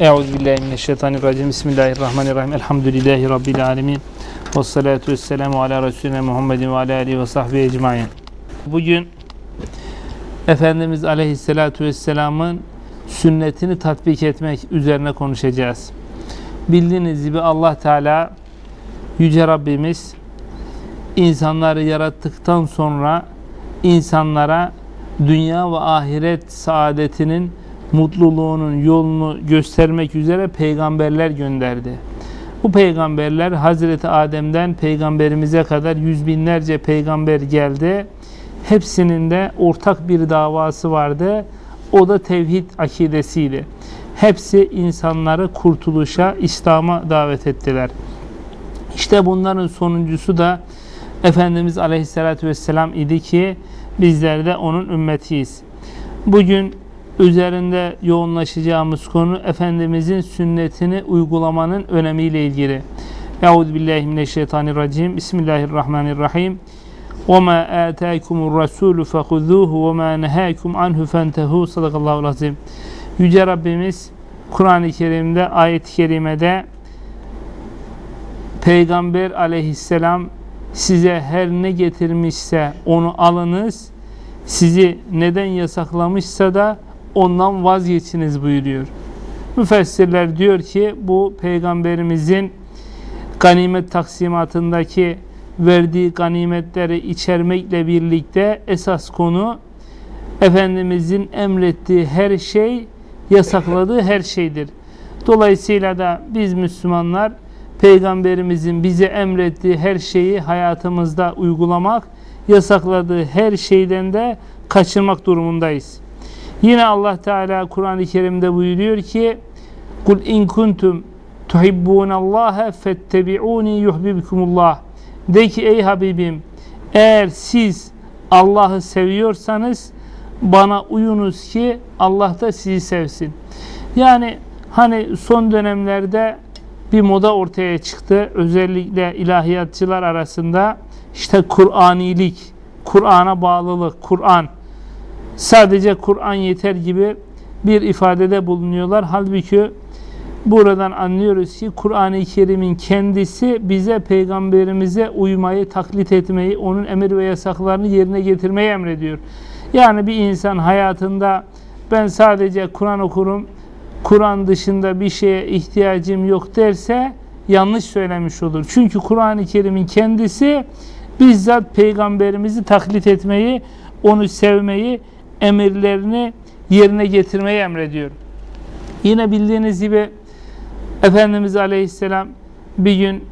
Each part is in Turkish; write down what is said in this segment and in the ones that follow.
Euzubillahimineşşeytanirracim. Bismillahirrahmanirrahim. Elhamdülillahi Rabbil alemin. Ve salatu vesselamu ala Resulüne Muhammedin ve ala alihi ve sahbihi ecmain. Bugün Efendimiz Aleyhisselatu Vesselam'ın sünnetini tatbik etmek üzerine konuşacağız. Bildiğiniz gibi Allah Teala Yüce Rabbimiz insanları yarattıktan sonra insanlara dünya ve ahiret saadetinin mutluluğunun yolunu göstermek üzere peygamberler gönderdi. Bu peygamberler Hazreti Adem'den peygamberimize kadar yüz binlerce peygamber geldi. Hepsinin de ortak bir davası vardı. O da tevhid akidesiydi. Hepsi insanları kurtuluşa, İslam'a davet ettiler. İşte bunların sonuncusu da Efendimiz Aleyhisselatü Vesselam idi ki bizler de onun ümmetiyiz. Bugün üzerinde yoğunlaşacağımız konu Efendimizin sünnetini uygulamanın önemiyle ilgili. Euzubillahimineşşeytanirracim. Bismillahirrahmanirrahim. وَمَا آتَاكُمُ الرَّسُولُ فَخُذُوهُ وَمَا نَهَاكُمْ عَنْهُ فَانْتَهُوا Sadakallahu azim. Yüce Rabbimiz Kur'an-ı Kerim'de, ayet-i kerimede Peygamber aleyhisselam size her ne getirmişse onu alınız, sizi neden yasaklamışsa da ondan vazgeçiniz buyuruyor. Müfessirler diyor ki bu peygamberimizin ganimet taksimatındaki verdiği ganimetleri içermekle birlikte esas konu Efendimizin emrettiği her şey yasakladığı her şeydir. Dolayısıyla da biz Müslümanlar Peygamberimizin bize emrettiği her şeyi hayatımızda uygulamak, yasakladığı her şeyden de kaçırmak durumundayız. Yine Allah Teala Kur'an-ı Kerim'de buyuruyor ki Kul in kuntum tuhibbunallaha fettebi'uni yuhibbukumullah. De ki ey Habibim eğer siz Allah'ı seviyorsanız bana uyunuz ki Allah da sizi sevsin. Yani hani son dönemlerde bir moda ortaya çıktı. Özellikle ilahiyatçılar arasında işte Kur'anilik, Kur'an'a bağlılık, Kur'an sadece Kur'an yeter gibi bir ifadede bulunuyorlar. Halbuki buradan anlıyoruz ki Kur'an-ı Kerim'in kendisi bize peygamberimize uymayı, taklit etmeyi, onun emir ve yasaklarını yerine getirmeyi emrediyor. Yani bir insan hayatında ben sadece Kur'an okurum, Kur'an dışında bir şeye ihtiyacım yok derse yanlış söylemiş olur. Çünkü Kur'an-ı Kerim'in kendisi bizzat peygamberimizi taklit etmeyi, onu sevmeyi, emirlerini yerine getirmeyi emrediyor. Yine bildiğiniz gibi Efendimiz Aleyhisselam bir gün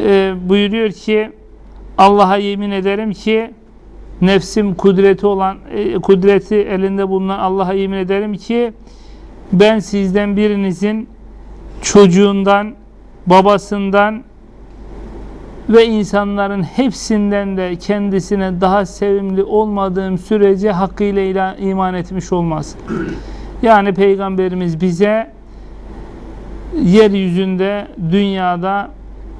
e, buyuruyor ki Allah'a yemin ederim ki nefsim kudreti olan e, kudreti elinde bulunan Allah'a yemin ederim ki ben sizden birinizin çocuğundan, babasından ve insanların hepsinden de kendisine daha sevimli olmadığım sürece hakkıyla iman etmiş olmaz. Yani Peygamberimiz bize yeryüzünde, dünyada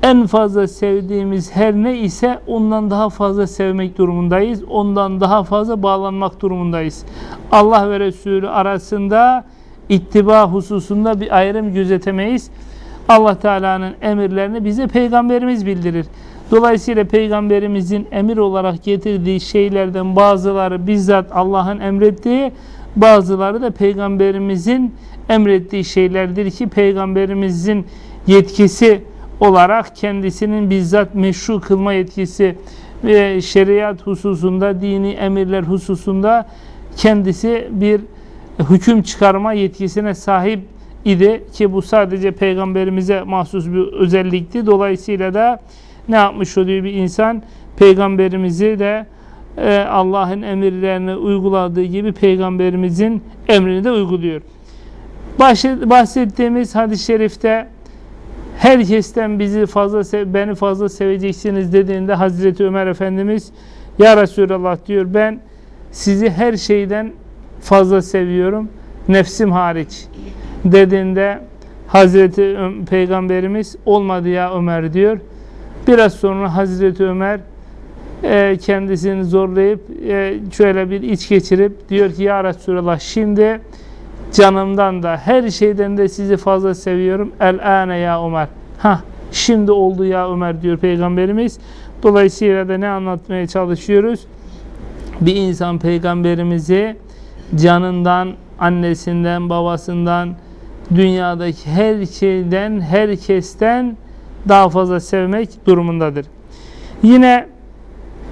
en fazla sevdiğimiz her ne ise ondan daha fazla sevmek durumundayız. Ondan daha fazla bağlanmak durumundayız. Allah ve Resulü arasında ittiba hususunda bir ayrım gözetemeyiz. Allah Teala'nın emirlerini bize peygamberimiz bildirir. Dolayısıyla peygamberimizin emir olarak getirdiği şeylerden bazıları bizzat Allah'ın emrettiği, bazıları da peygamberimizin emrettiği şeylerdir ki peygamberimizin yetkisi olarak kendisinin bizzat meşru kılma yetkisi ve şeriat hususunda, dini emirler hususunda kendisi bir hüküm çıkarma yetkisine sahip idi ki bu sadece peygamberimize mahsus bir özellikti. Dolayısıyla da ne yapmış oluyor bir insan? Peygamberimizi de e, Allah'ın emirlerini uyguladığı gibi peygamberimizin emrini de uyguluyor. Bahsettiğimiz hadis-i şerifte herkesten bizi fazla beni fazla seveceksiniz dediğinde Hazreti Ömer Efendimiz ya Resulallah diyor ben sizi her şeyden fazla seviyorum nefsim hariç dediğinde Hazreti Peygamberimiz olmadı ya Ömer diyor. Biraz sonra Hazreti Ömer e, kendisini zorlayıp e, şöyle bir iç geçirip diyor ki ya Resulallah şimdi canımdan da her şeyden de sizi fazla seviyorum. El ane ya Ömer. Ha şimdi oldu ya Ömer diyor Peygamberimiz. Dolayısıyla da ne anlatmaya çalışıyoruz? Bir insan Peygamberimizi canından, annesinden, babasından, dünyadaki her şeyden, herkesten daha fazla sevmek durumundadır. Yine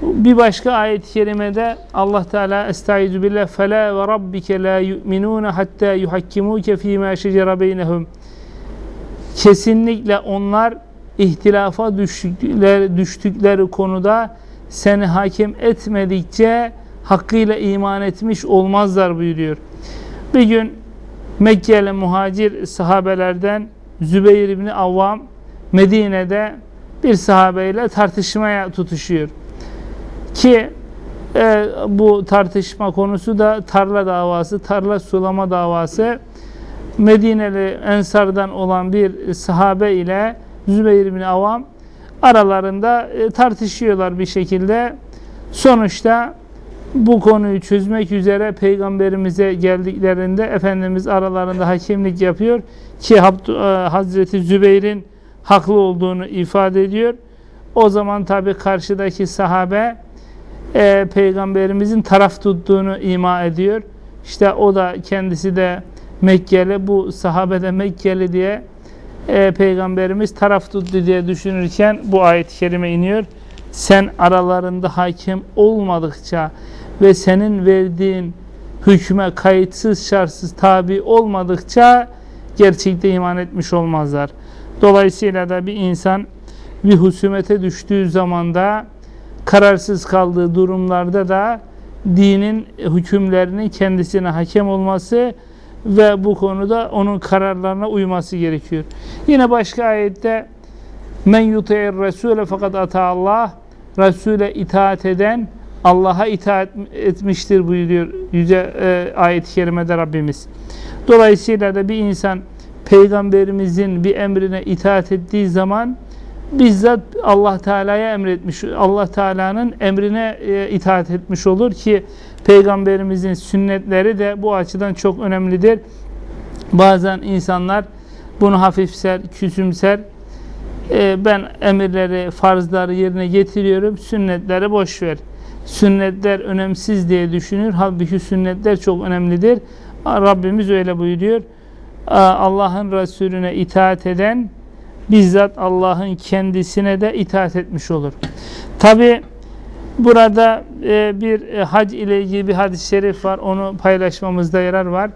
bir başka ayet-i kerimede Allah Teala Estaizu billah fela ve rabbike la yu'minun hatta yuhakkimuke fîmâ şecere beynehum Kesinlikle onlar ihtilafa düştükleri, düştükleri konuda seni hakim etmedikçe hakkıyla iman etmiş olmazlar buyuruyor. Bir gün Mekkeli muhacir sahabelerden Zübeyir İbni Avvam Medine'de bir sahabeyle tartışmaya tutuşuyor. Ki e, bu tartışma konusu da tarla davası, tarla sulama davası. Medineli Ensar'dan olan bir sahabe ile Zübeyir bin Avam aralarında e, tartışıyorlar bir şekilde. Sonuçta bu konuyu çözmek üzere peygamberimize geldiklerinde Efendimiz aralarında hakimlik yapıyor ki e, Hazreti Zübeyir'in haklı olduğunu ifade ediyor. O zaman tabi karşıdaki sahabe e, peygamberimizin taraf tuttuğunu ima ediyor. İşte o da kendisi de Mekkeli bu sahabe de Mekkeli diye e, peygamberimiz taraf tuttu diye düşünürken bu ayet-i kerime iniyor. Sen aralarında hakim olmadıkça ve senin verdiğin hükme kayıtsız şartsız tabi olmadıkça gerçekte iman etmiş olmazlar. Dolayısıyla da bir insan bir husumete düştüğü zamanda kararsız kaldığı durumlarda da dinin hükümlerinin kendisine hakem olması ve bu konuda onun kararlarına uyması gerekiyor. Yine başka ayette men yuti'ir resule fakat ata Allah Resul'e itaat eden Allah'a itaat etmiştir buyuruyor yüce e, ayet-i kerimede Rabbimiz. Dolayısıyla da bir insan peygamberimizin bir emrine itaat ettiği zaman bizzat Allah Teala'ya emretmiş, Allah Teala'nın emrine e, itaat etmiş olur ki peygamberimizin sünnetleri de bu açıdan çok önemlidir. Bazen insanlar bunu hafifser, küsümser. E, ben emirleri, farzları yerine getiriyorum, sünnetleri boş ver. Sünnetler önemsiz diye düşünür. Halbuki sünnetler çok önemlidir. Rabbimiz öyle buyuruyor. Allah'ın Resulüne itaat eden bizzat Allah'ın kendisine de itaat etmiş olur. Tabi burada e, bir e, hac ile ilgili bir hadis-i şerif var. Onu paylaşmamızda yarar var.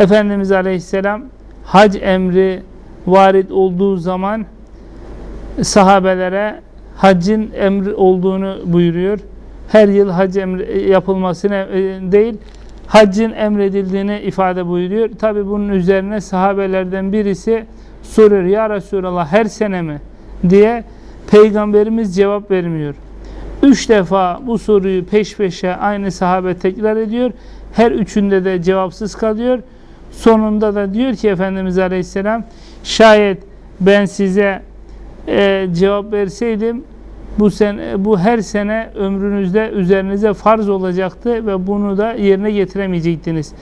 Efendimiz Aleyhisselam hac emri varit olduğu zaman sahabelere haccın emri olduğunu buyuruyor. Her yıl hac emri yapılmasına e, değil, haccın emredildiğini ifade buyuruyor. Tabi bunun üzerine sahabelerden birisi soruyor ya Resulallah her sene mi diye peygamberimiz cevap vermiyor. Üç defa bu soruyu peş peşe aynı sahabe tekrar ediyor. Her üçünde de cevapsız kalıyor. Sonunda da diyor ki Efendimiz Aleyhisselam şayet ben size e, cevap verseydim bu sene bu her sene ömrünüzde üzerinize farz olacaktı ve bunu da yerine getiremeyecektiniz.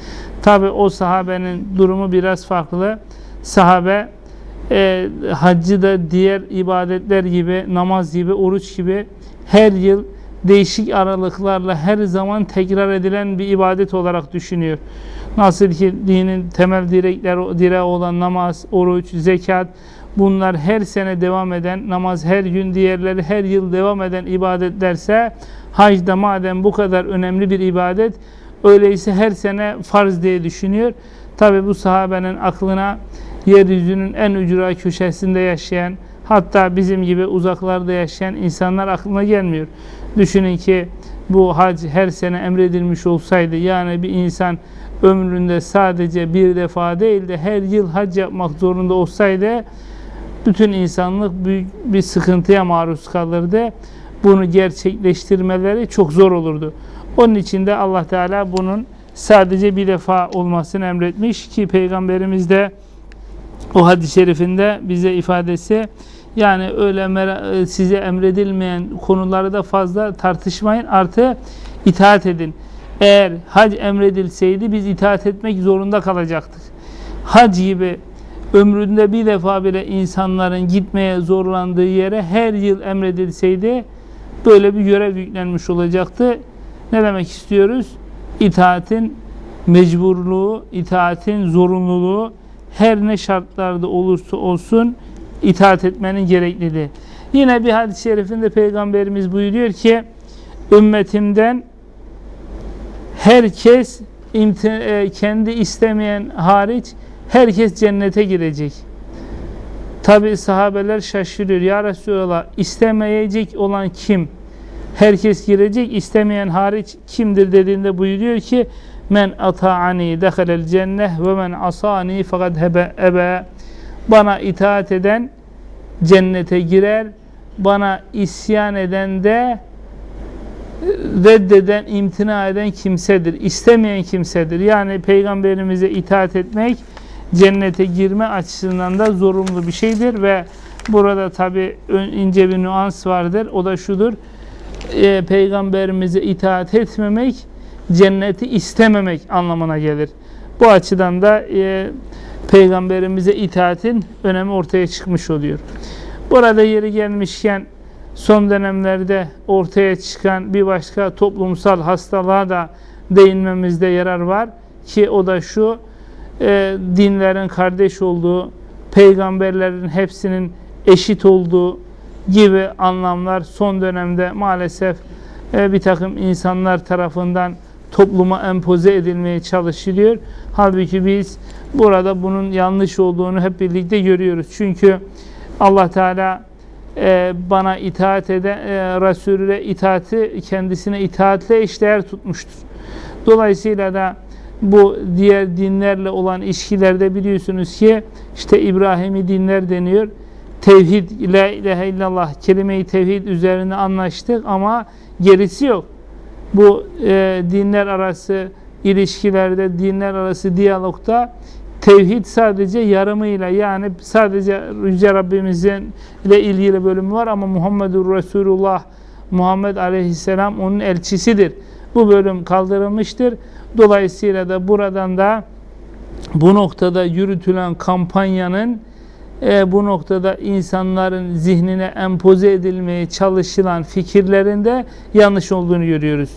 Tabi o sahabenin durumu biraz farklı. Sahabe e, haccı da diğer ibadetler gibi, namaz gibi, oruç gibi her yıl değişik aralıklarla her zaman tekrar edilen bir ibadet olarak düşünüyor. Nasıl ki dinin temel direkleri direği olan namaz, oruç, zekat bunlar her sene devam eden, namaz her gün, diğerleri her yıl devam eden ibadetlerse hac da madem bu kadar önemli bir ibadet öyleyse her sene farz diye düşünüyor. Tabi bu sahabenin aklına yeryüzünün en ücra köşesinde yaşayan, hatta bizim gibi uzaklarda yaşayan insanlar aklına gelmiyor. Düşünün ki bu hac her sene emredilmiş olsaydı, yani bir insan ömründe sadece bir defa değil de her yıl hac yapmak zorunda olsaydı, bütün insanlık büyük bir sıkıntıya maruz kalırdı. Bunu gerçekleştirmeleri çok zor olurdu. Onun için de Allah Teala bunun sadece bir defa olmasını emretmiş ki Peygamberimiz de o hadis-i şerifinde bize ifadesi yani öyle e, size emredilmeyen konuları da fazla tartışmayın artı itaat edin. Eğer hac emredilseydi biz itaat etmek zorunda kalacaktık. Hac gibi ömründe bir defa bile insanların gitmeye zorlandığı yere her yıl emredilseydi böyle bir görev yüklenmiş olacaktı. Ne demek istiyoruz? İtaatin mecburluğu, itaatin zorunluluğu her ne şartlarda olursa olsun itaat etmenin gerekliliği. Yine bir hadis-i şerifinde Peygamberimiz buyuruyor ki ümmetimden herkes e, kendi istemeyen hariç herkes cennete girecek. Tabi sahabeler şaşırıyor. Ya Resulallah istemeyecek olan kim? Herkes girecek, istemeyen hariç kimdir dediğinde buyuruyor ki Men ata'ani dehalel cenneh ve men asani fakat hebe ebe Bana itaat eden cennete girer. Bana isyan eden de reddeden, imtina eden kimsedir. İstemeyen kimsedir. Yani peygamberimize itaat etmek cennete girme açısından da zorunlu bir şeydir ve burada tabi ince bir nüans vardır. O da şudur. E, peygamberimize itaat etmemek cenneti istememek anlamına gelir. Bu açıdan da e, peygamberimize itaatin önemi ortaya çıkmış oluyor. Burada yeri gelmişken son dönemlerde ortaya çıkan bir başka toplumsal hastalığa da değinmemizde yarar var ki o da şu e, dinlerin kardeş olduğu, peygamberlerin hepsinin eşit olduğu gibi anlamlar son dönemde maalesef e, bir takım insanlar tarafından topluma empoze edilmeye çalışılıyor. Halbuki biz burada bunun yanlış olduğunu hep birlikte görüyoruz. Çünkü Allah Teala e, bana itaat eden, e, Resulüne itaati kendisine itaatle eşdeğer tutmuştur. Dolayısıyla da bu diğer dinlerle olan ilişkilerde biliyorsunuz ki işte İbrahimi dinler deniyor. Tevhid, la ilahe illallah, kelime-i tevhid üzerine anlaştık ama gerisi yok. Bu e, dinler arası ilişkilerde, dinler arası diyalogda tevhid sadece yarımıyla yani sadece Yüce Rabbimizin ile ilgili bölümü var ama Muhammedur Resulullah Muhammed Aleyhisselam onun elçisidir. Bu bölüm kaldırılmıştır. Dolayısıyla da buradan da bu noktada yürütülen kampanyanın e, bu noktada insanların zihnine empoze edilmeye çalışılan fikirlerinde yanlış olduğunu görüyoruz.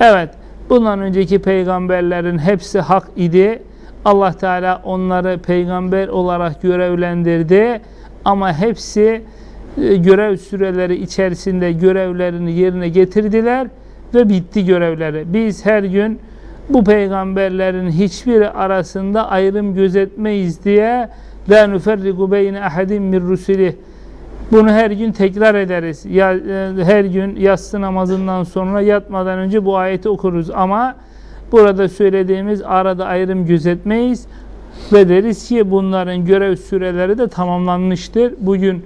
Evet, bundan önceki peygamberlerin hepsi hak idi. Allah Teala onları peygamber olarak görevlendirdi ama hepsi e, görev süreleri içerisinde görevlerini yerine getirdiler ve bitti görevleri. Biz her gün bu peygamberlerin hiçbiri arasında ayrım gözetmeyiz diye la nuferrigu beyne ahadim min rusulih bunu her gün tekrar ederiz. Ya, e, her gün yatsı namazından sonra yatmadan önce bu ayeti okuruz ama burada söylediğimiz arada ayrım gözetmeyiz ve deriz ki bunların görev süreleri de tamamlanmıştır. Bugün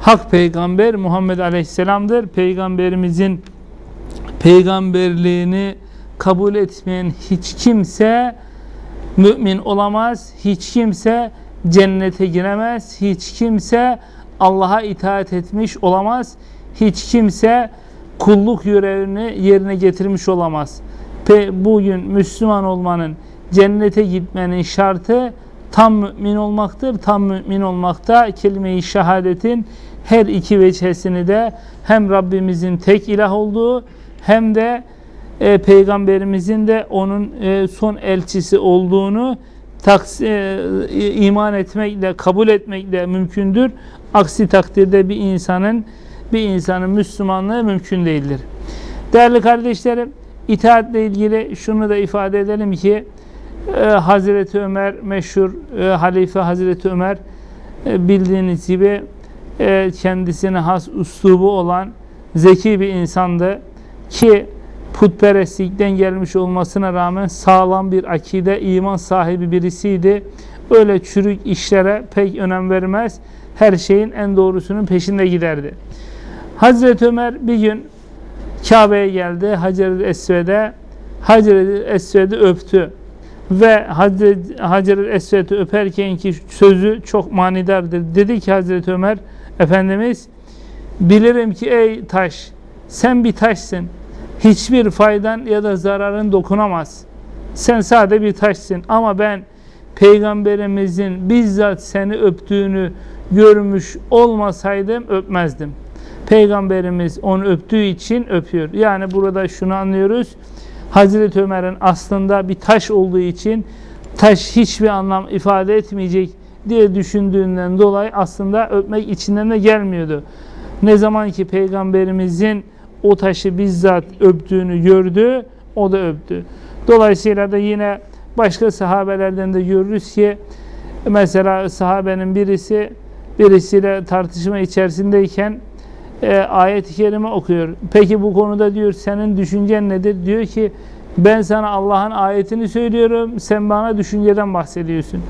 hak peygamber Muhammed Aleyhisselam'dır. Peygamberimizin peygamberliğini kabul etmeyen hiç kimse mümin olamaz. Hiç kimse cennete giremez. Hiç kimse Allah'a itaat etmiş olamaz. Hiç kimse kulluk görevini yerine getirmiş olamaz. Bugün Müslüman olmanın, cennete gitmenin şartı tam mümin olmaktır. Tam mümin olmakta kelime-i şehadetin her iki veçhesini de hem Rabbimizin tek ilah olduğu hem de e, peygamberimizin de onun e, son elçisi olduğunu taks, e, iman etmekle, kabul etmekle mümkündür. Aksi takdirde bir insanın bir insanın Müslümanlığı mümkün değildir. Değerli kardeşlerim, itaatle ilgili şunu da ifade edelim ki e, Hazreti Ömer meşhur e, halife Hazreti Ömer e, bildiğiniz gibi e, kendisine has uslubu olan zeki bir insandı ki putperestlikten gelmiş olmasına rağmen sağlam bir akide, iman sahibi birisiydi. Öyle çürük işlere pek önem vermez. Her şeyin en doğrusunun peşinde giderdi. Hazreti Ömer bir gün Kabe'ye geldi. Hacer-i Esved'e Hacer-i Esved'i öptü. Ve Hacer-i Esved'i öperken ki sözü çok manidardır. Dedi ki Hazreti Ömer Efendimiz bilirim ki ey taş sen bir taşsın hiçbir faydan ya da zararın dokunamaz. Sen sade bir taşsın ama ben peygamberimizin bizzat seni öptüğünü görmüş olmasaydım öpmezdim. Peygamberimiz onu öptüğü için öpüyor. Yani burada şunu anlıyoruz. Hazreti Ömer'in aslında bir taş olduğu için taş hiçbir anlam ifade etmeyecek diye düşündüğünden dolayı aslında öpmek içinden de gelmiyordu. Ne zaman ki peygamberimizin o taşı bizzat öptüğünü gördü, o da öptü. Dolayısıyla da yine başka sahabelerden de görürüz ki mesela sahabenin birisi birisiyle tartışma içerisindeyken e, ayet-i kerime okuyor. Peki bu konuda diyor senin düşüncen nedir? Diyor ki ben sana Allah'ın ayetini söylüyorum, sen bana düşünceden bahsediyorsun.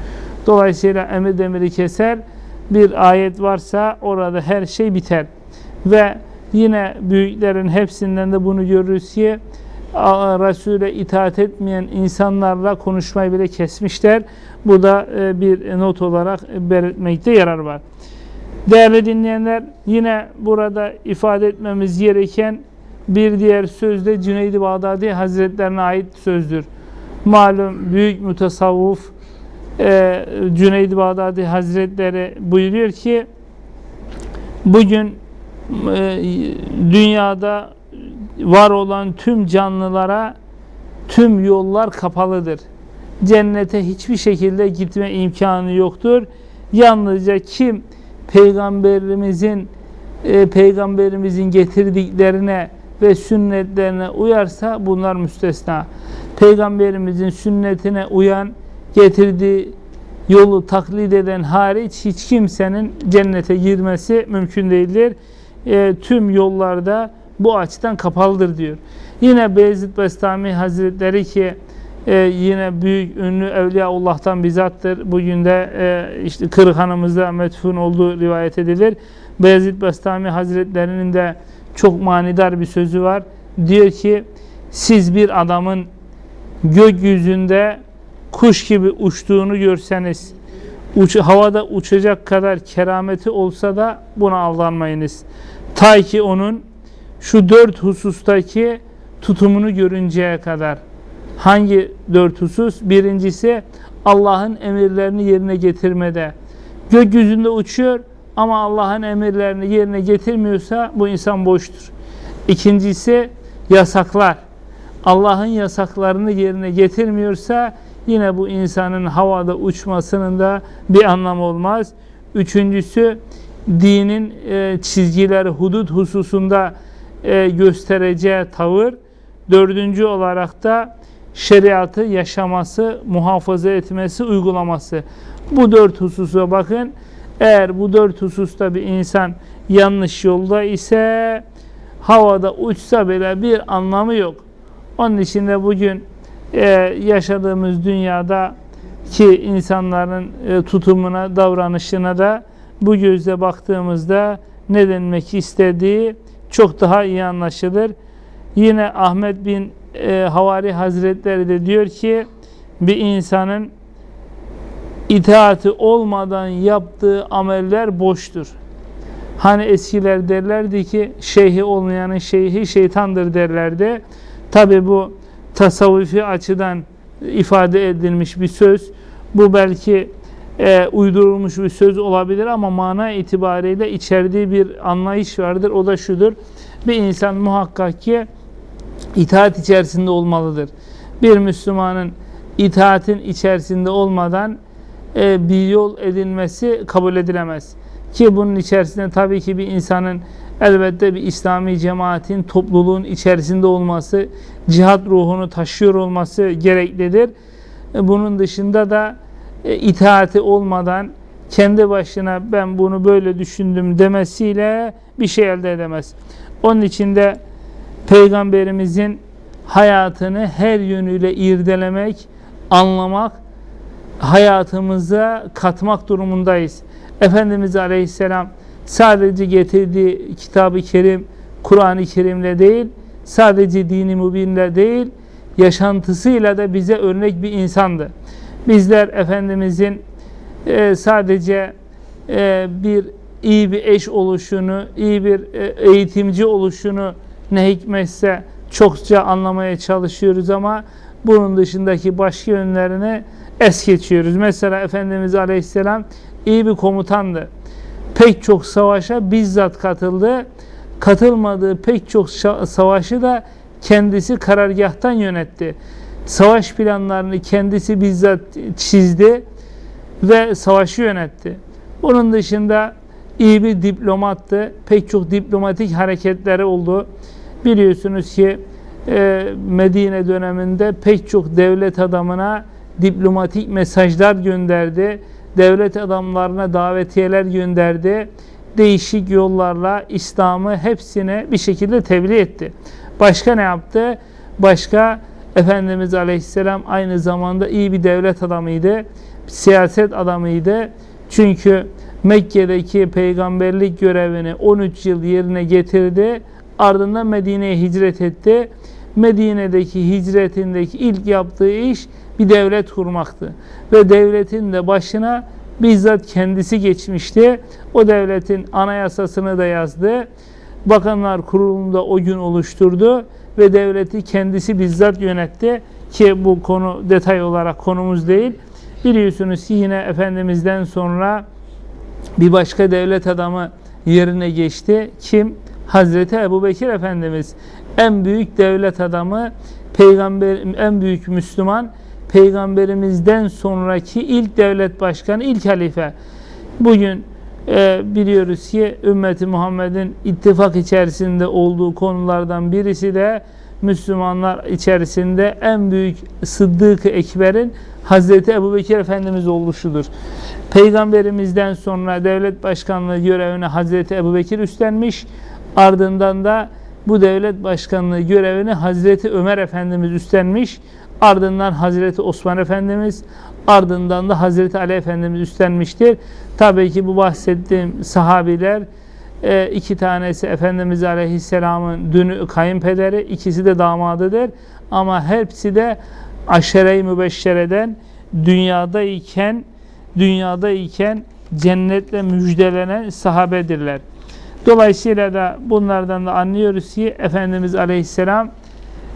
Dolayısıyla emir demiri keser, bir ayet varsa orada her şey biter. Ve yine büyüklerin hepsinden de bunu görürüz ki Resul'e itaat etmeyen insanlarla konuşmayı bile kesmişler. Bu da e, bir not olarak belirtmekte yarar var. Değerli dinleyenler yine burada ifade etmemiz gereken bir diğer söz de Cüneyd-i Bağdadi Hazretlerine ait sözdür. Malum büyük mutasavvuf e, Cüneyd-i Bağdadi Hazretleri buyuruyor ki bugün e, dünyada var olan tüm canlılara tüm yollar kapalıdır. Cennete hiçbir şekilde gitme imkanı yoktur. Yalnızca kim peygamberimizin e, peygamberimizin getirdiklerine ve sünnetlerine uyarsa bunlar müstesna. Peygamberimizin sünnetine uyan, getirdiği yolu taklit eden hariç hiç kimsenin cennete girmesi mümkün değildir. E, tüm yollarda bu açıdan kapalıdır diyor. Yine Beyazıt Bestami Hazretleri ki e, yine büyük ünlü Evliyaullah'tan bizattır. Bugün de e, işte Kırıkhan'ımızda metfun olduğu rivayet edilir. Beyazıt Bestami Hazretlerinin de çok manidar bir sözü var. Diyor ki siz bir adamın gökyüzünde kuş gibi uçtuğunu görseniz uç, havada uçacak kadar kerameti olsa da buna aldanmayınız. Ta ki onun şu dört husustaki tutumunu görünceye kadar. Hangi dört husus? Birincisi Allah'ın emirlerini yerine getirmede. Gökyüzünde uçuyor ama Allah'ın emirlerini yerine getirmiyorsa bu insan boştur. İkincisi yasaklar. Allah'ın yasaklarını yerine getirmiyorsa yine bu insanın havada uçmasının da bir anlamı olmaz. Üçüncüsü dinin e, çizgileri, hudut hususunda e, göstereceği tavır. Dördüncü olarak da şeriatı yaşaması, muhafaza etmesi, uygulaması. Bu dört hususa bakın. Eğer bu dört hususta bir insan yanlış yolda ise havada uçsa bile bir anlamı yok. Onun için de bugün e, yaşadığımız dünyada ki insanların e, tutumuna, davranışına da bu gözle baktığımızda ne denmek istediği çok daha iyi anlaşılır. Yine Ahmet bin e, Havari Hazretleri de diyor ki bir insanın itaati olmadan yaptığı ameller boştur. Hani eskiler derlerdi ki şeyhi olmayanın şeyhi şeytandır derlerdi. Tabi bu tasavvufi açıdan ifade edilmiş bir söz. Bu belki e, uydurulmuş bir söz olabilir ama mana itibariyle içerdiği bir anlayış vardır. O da şudur. Bir insan muhakkak ki itaat içerisinde olmalıdır. Bir Müslümanın itaatin içerisinde olmadan e, bir yol edinmesi kabul edilemez. Ki bunun içerisinde tabii ki bir insanın elbette bir İslami cemaatin, topluluğun içerisinde olması, cihat ruhunu taşıyor olması gereklidir. E, bunun dışında da e, itaati olmadan kendi başına ben bunu böyle düşündüm demesiyle bir şey elde edemez. Onun için de Peygamberimizin hayatını her yönüyle irdelemek, anlamak, hayatımıza katmak durumundayız. Efendimiz Aleyhisselam sadece getirdiği kitabı kerim, Kur'an-ı Kerim'le değil, sadece dini mübinle değil, yaşantısıyla da bize örnek bir insandı. Bizler Efendimizin e, sadece e, bir iyi bir eş oluşunu, iyi bir e, eğitimci oluşunu ne hikmetse çokça anlamaya çalışıyoruz ama bunun dışındaki başka yönlerini es geçiyoruz. Mesela Efendimiz Aleyhisselam iyi bir komutandı. Pek çok savaşa bizzat katıldı. Katılmadığı pek çok savaşı da kendisi karargahtan yönetti. Savaş planlarını kendisi bizzat çizdi ve savaşı yönetti. Bunun dışında iyi bir diplomattı. Pek çok diplomatik hareketleri oldu. Biliyorsunuz ki e, Medine döneminde pek çok devlet adamına diplomatik mesajlar gönderdi. Devlet adamlarına davetiyeler gönderdi. Değişik yollarla İslam'ı hepsine bir şekilde tebliğ etti. Başka ne yaptı? Başka Efendimiz Aleyhisselam aynı zamanda iyi bir devlet adamıydı. Siyaset adamıydı. Çünkü Mekke'deki peygamberlik görevini 13 yıl yerine getirdi. Ardından Medine'ye hicret etti. Medine'deki hicretindeki ilk yaptığı iş bir devlet kurmaktı. Ve devletin de başına bizzat kendisi geçmişti. O devletin anayasasını da yazdı. Bakanlar Kurulu'nda o gün oluşturdu ve devleti kendisi bizzat yönetti ki bu konu detay olarak konumuz değil. Biliyorsunuz ki yine Efendimiz'den sonra bir başka devlet adamı yerine geçti. Kim? Hazreti Ebu Bekir Efendimiz. En büyük devlet adamı, peygamber, en büyük Müslüman, peygamberimizden sonraki ilk devlet başkanı, ilk halife. Bugün e, biliyoruz ki ümmeti Muhammed'in ittifak içerisinde olduğu konulardan birisi de Müslümanlar içerisinde en büyük Sıddık-ı Ekber'in Hazreti Ebu Bekir Efendimiz oluşudur. Peygamberimizden sonra devlet başkanlığı görevini Hazreti Ebu Bekir üstlenmiş. Ardından da bu devlet başkanlığı görevini Hazreti Ömer Efendimiz üstlenmiş. Ardından Hazreti Osman Efendimiz, ardından da Hazreti Ali Efendimiz üstlenmiştir. Tabii ki bu bahsettiğim sahabiler e, iki tanesi Efendimiz Aleyhisselam'ın dünü kayınpederi, ikisi de damadıdır. Ama hepsi de aşere-i mübeşşereden dünyadayken dünyadayken cennetle müjdelenen sahabedirler. Dolayısıyla da bunlardan da anlıyoruz ki Efendimiz Aleyhisselam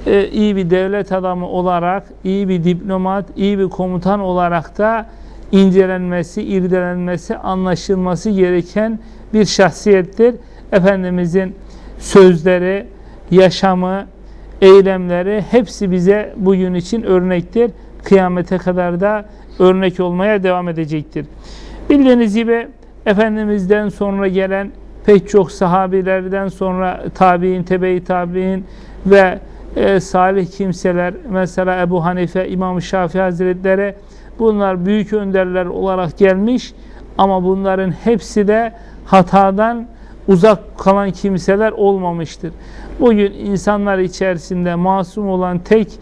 e, iyi bir devlet adamı olarak, iyi bir diplomat, iyi bir komutan olarak da incelenmesi, irdelenmesi, anlaşılması gereken bir şahsiyettir. Efendimizin sözleri, yaşamı, eylemleri hepsi bize bugün için örnektir. Kıyamete kadar da örnek olmaya devam edecektir. Bildiğiniz gibi Efendimiz'den sonra gelen pek çok sahabilerden sonra tabi'in, tebe-i tabi'in ve e, salih kimseler mesela Ebu Hanife, İmam Şafii Hazretleri bunlar büyük önderler olarak gelmiş ama bunların hepsi de hatadan uzak kalan kimseler olmamıştır. Bugün insanlar içerisinde masum olan tek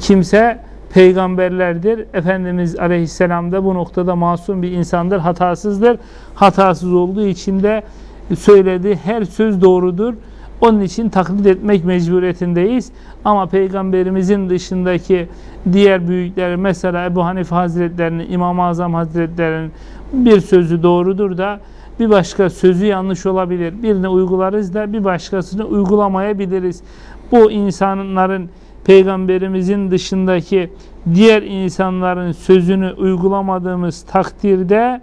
kimse peygamberlerdir. Efendimiz Aleyhisselam da bu noktada masum bir insandır, hatasızdır. Hatasız olduğu için de söylediği her söz doğrudur. Onun için taklit etmek mecburiyetindeyiz. Ama Peygamberimizin dışındaki diğer büyükler mesela Ebu Hanife Hazretleri'nin, İmam-ı Azam Hazretleri'nin bir sözü doğrudur da bir başka sözü yanlış olabilir. Birini uygularız da bir başkasını uygulamayabiliriz. Bu insanların Peygamberimizin dışındaki diğer insanların sözünü uygulamadığımız takdirde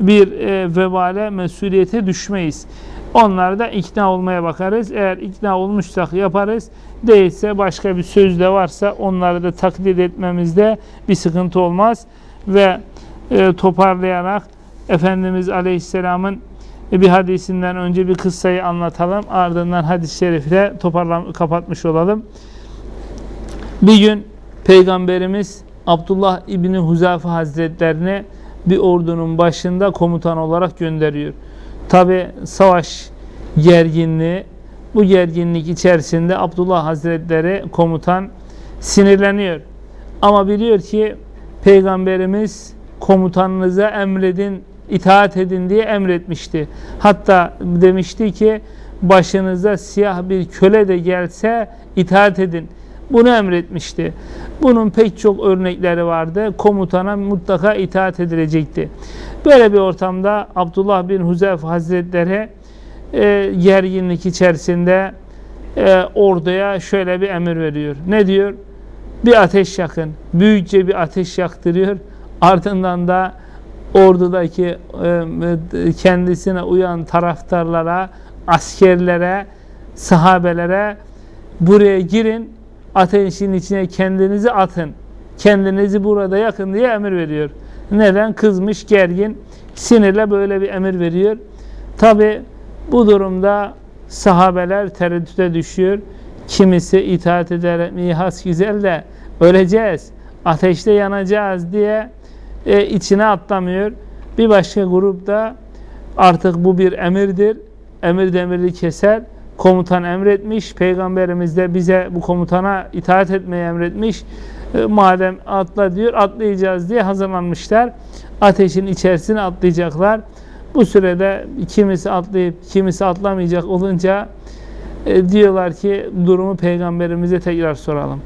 bir e, vebale, mesuliyete düşmeyiz. Onları da ikna olmaya bakarız. Eğer ikna olmuşsak yaparız. Değilse başka bir söz de varsa onları da taklit etmemizde bir sıkıntı olmaz. Ve e, toparlayarak Efendimiz Aleyhisselam'ın bir hadisinden önce bir kıssayı anlatalım. Ardından hadis-i şerifle toparlam kapatmış olalım. Bir gün Peygamberimiz Abdullah İbni Huzafe Hazretlerini bir ordunun başında komutan olarak gönderiyor. Tabi savaş gerginliği, bu gerginlik içerisinde Abdullah Hazretleri komutan sinirleniyor. Ama biliyor ki Peygamberimiz komutanınıza emredin, itaat edin diye emretmişti. Hatta demişti ki başınıza siyah bir köle de gelse itaat edin. Bunu emretmişti. Bunun pek çok örnekleri vardı. Komutana mutlaka itaat edilecekti. Böyle bir ortamda Abdullah bin Huzeyf Hazretleri e, gerginlik içerisinde e, orduya şöyle bir emir veriyor. Ne diyor? Bir ateş yakın. Büyükçe bir ateş yaktırıyor. Ardından da ordudaki e, kendisine uyan taraftarlara, askerlere, sahabelere buraya girin, ateşin içine kendinizi atın. Kendinizi burada yakın diye emir veriyor. Neden? Kızmış, gergin, sinirle böyle bir emir veriyor. Tabi bu durumda sahabeler tereddüte düşüyor. Kimisi itaat eder, mihas güzel de öleceğiz, ateşte yanacağız diye e, içine atlamıyor. Bir başka grupta artık bu bir emirdir. Emir demirli keser. Komutan emretmiş. Peygamberimiz de bize bu komutana itaat etmeyi emretmiş. E, madem atla diyor atlayacağız diye hazırlanmışlar. Ateşin içerisine atlayacaklar. Bu sürede kimisi atlayıp kimisi atlamayacak olunca e, diyorlar ki durumu peygamberimize tekrar soralım.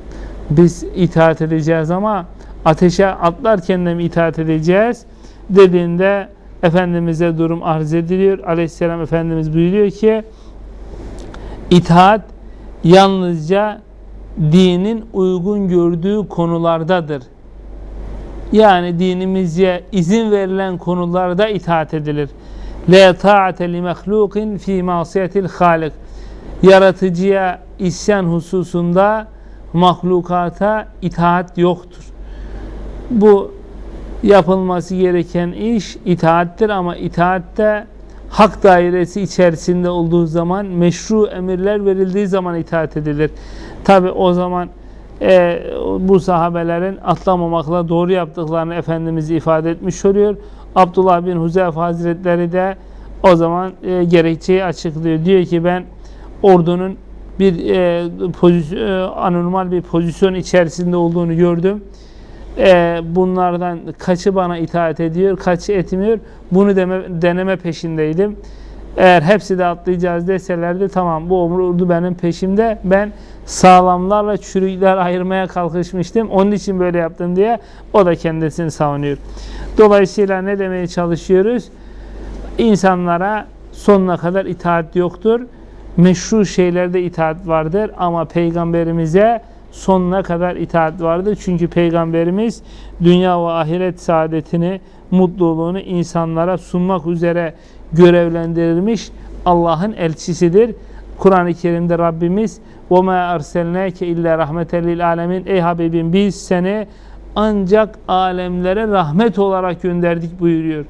Biz itaat edeceğiz ama ateşe atlarken de mi itaat edeceğiz? Dediğinde Efendimiz'e durum arz ediliyor. Aleyhisselam Efendimiz buyuruyor ki itaat yalnızca dinin uygun gördüğü konulardadır. Yani dinimizce izin verilen konularda itaat edilir. La ta'ate li mahlukin fi masiyetil halik. Yaratıcıya isyan hususunda mahlukata itaat yoktur. Bu yapılması gereken iş itaattir ama itaatte hak dairesi içerisinde olduğu zaman meşru emirler verildiği zaman itaat edilir. Tabi o zaman e, bu sahabelerin atlamamakla doğru yaptıklarını Efendimiz ifade etmiş oluyor. Abdullah bin Huzeyf Hazretleri de o zaman e, gerekçeyi açıklıyor. Diyor ki ben ordunun bir e, pozisyon, e, anormal bir pozisyon içerisinde olduğunu gördüm. E, bunlardan kaçı bana itaat ediyor, kaçı etmiyor. Bunu deme, deneme peşindeydim. Eğer hepsi de atlayacağız deselerdi tamam bu ordu benim peşimde. Ben sağlamlarla çürükler ayırmaya kalkışmıştım. Onun için böyle yaptım diye o da kendisini savunuyor. Dolayısıyla ne demeye çalışıyoruz? İnsanlara sonuna kadar itaat yoktur. Meşru şeylerde itaat vardır ama peygamberimize sonuna kadar itaat vardır. Çünkü peygamberimiz dünya ve ahiret saadetini, mutluluğunu insanlara sunmak üzere görevlendirilmiş Allah'ın elçisidir. Kur'an-ı Kerim'de Rabbimiz وَمَا اَرْسَلْنَاكَ اِلَّا رَحْمَةً لِلْعَالَمِينَ Ey Habibim biz seni ancak alemlere rahmet olarak gönderdik buyuruyor.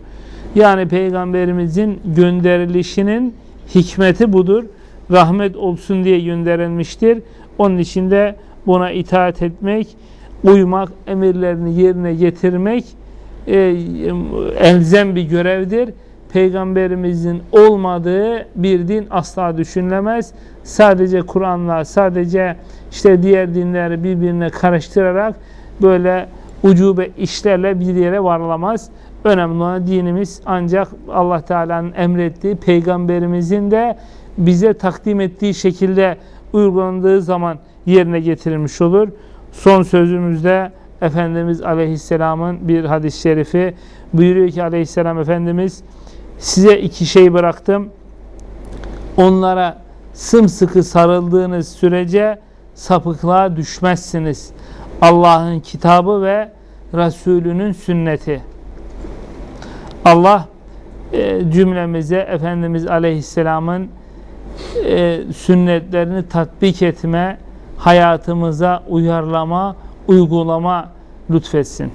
Yani Peygamberimizin gönderilişinin hikmeti budur. Rahmet olsun diye gönderilmiştir. Onun için de buna itaat etmek, uymak, emirlerini yerine getirmek e, elzem bir görevdir peygamberimizin olmadığı bir din asla düşünülemez. Sadece Kur'an'la, sadece işte diğer dinleri birbirine karıştırarak böyle ucube işlerle bir yere varılamaz. Önemli olan dinimiz ancak Allah Teala'nın emrettiği, peygamberimizin de bize takdim ettiği şekilde uygulandığı zaman yerine getirilmiş olur. Son sözümüzde Efendimiz Aleyhisselam'ın bir hadis-i şerifi buyuruyor ki Aleyhisselam Efendimiz Size iki şey bıraktım. Onlara sımsıkı sarıldığınız sürece sapıklığa düşmezsiniz. Allah'ın kitabı ve Resulünün sünneti. Allah e, cümlemize Efendimiz Aleyhisselam'ın e, sünnetlerini tatbik etme, hayatımıza uyarlama, uygulama lütfetsin.